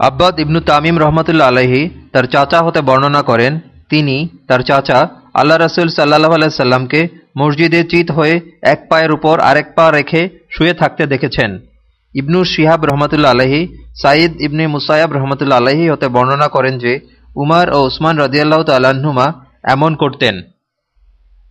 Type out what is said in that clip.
আব্বাদ ইবনু তামিম রহমতুল্লা আলহি তার চাচা হতে বর্ণনা করেন, তিনি তার চাচা আল্লাহ রসুল সাল্লাহ আলাইসাল্লামকে মসজিদে চিত হয়ে এক পায়ের উপর আরেক পা রেখে শুয়ে থাকতে দেখেছেন। ইবনু শিহাব রহমতুল্লা আলহি সাঈদ ইবনে মুসায়াব রহমতুল্লা আলহি হতে বর্ণনা করেন যে, উমার ও উসমান রদিয়াল্লাহ তাল্লাহ্নুমা এমন করতেন।